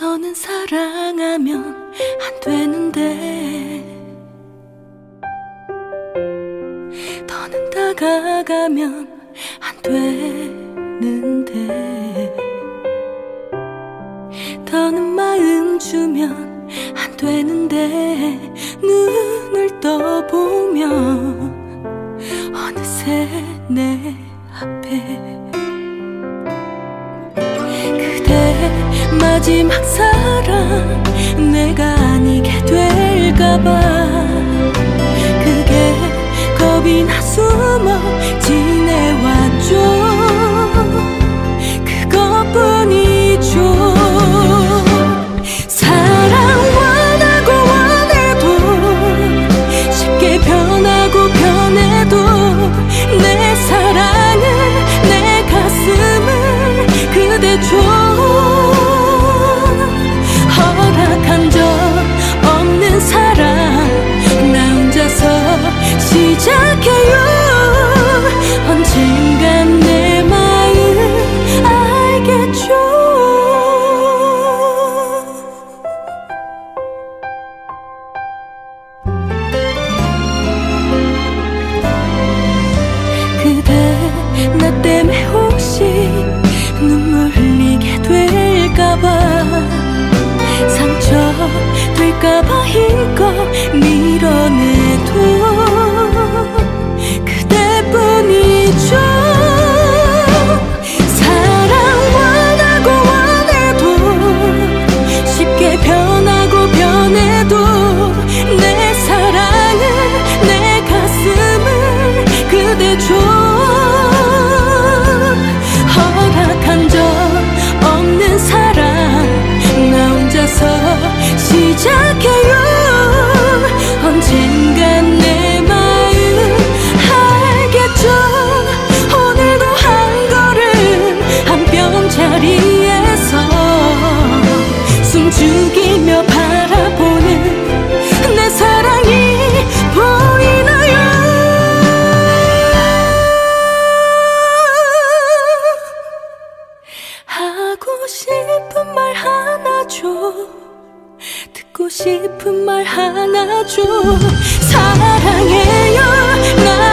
너는 사랑하면 안 되는데. 너는 다가가면 안 되는데. 너는 마음 주면 안 되는데. 눈을 떠보면 어느새 내 앞에 마지막 사랑 내가 아니게 될까봐. look up ahead. 싶은 말 하나 줘. 사랑해요. 나